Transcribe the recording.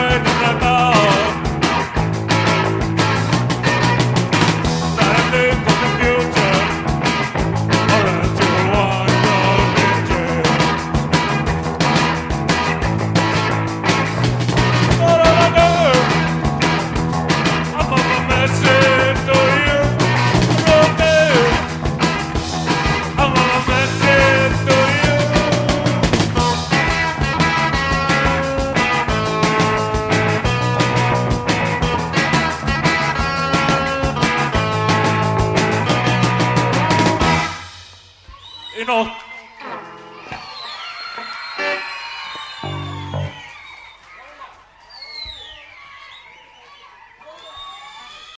Fernando. In något